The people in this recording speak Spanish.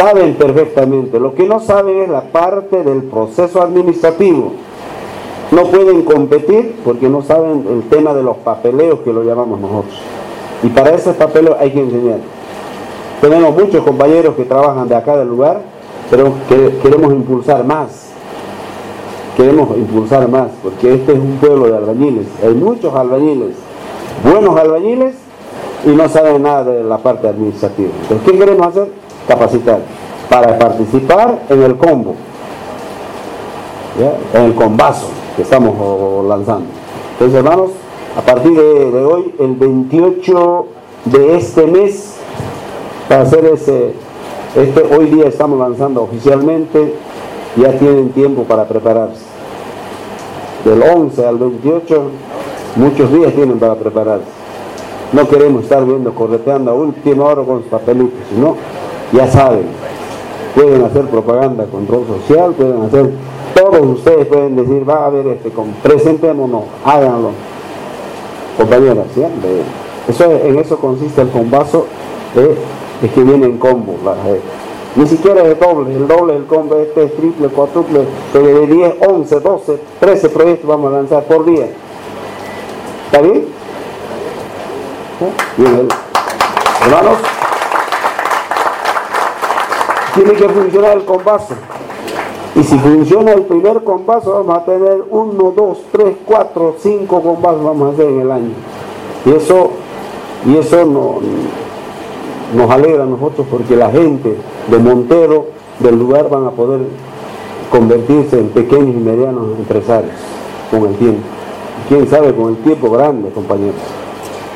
saben perfectamente. Lo que no saben es la parte del proceso administrativo. No pueden competir porque no saben el tema de los papeleos que lo llamamos nosotros. Y para ese papeleo hay que enseñar. Tenemos muchos compañeros que trabajan de acá del lugar, pero que queremos impulsar más. Queremos impulsar más, porque este es un pueblo de albañiles. Hay muchos albañiles, buenos albañiles, y no saben nada de la parte administrativa. Entonces, ¿qué queremos hacer? Capacitar para participar en el combo, en el combazo que estamos lanzando. Entonces, hermanos, a partir de, hoy, el 28 de este mes, para hacer ese, este, hoy día estamos lanzando oficialmente, ya tienen tiempo para prepararse. Del 11 al 28, muchos días tienen para prepararse. No queremos estar viendo correteando a última hora con los papelitos, sino ya saben, pueden hacer propaganda, control social, pueden hacer, todos ustedes pueden decir, va a haber este, presentémonos, háganlo. Compañeras, ¿sí? eso, en eso consiste el combazo de es que viene en combo. ni siquiera es doble, el doble del combo, este es triple, cuádruple, de 10, 11, 12, 13 proyectos vamos a lanzar por día. ¿Está bien? Bien, hermanos, tiene que funcionar el combazo. Y si funciona el primer combazo, vamos a tener 1, 2, 3, 4, 5 combazos vamos a hacer en el año. Y eso, y eso no, nos alegra a nosotros porque la gente de Montero, del lugar, van a poder convertirse en pequeños y medianos empresarios con el tiempo. Quién sabe, con el tiempo grande, compañeros.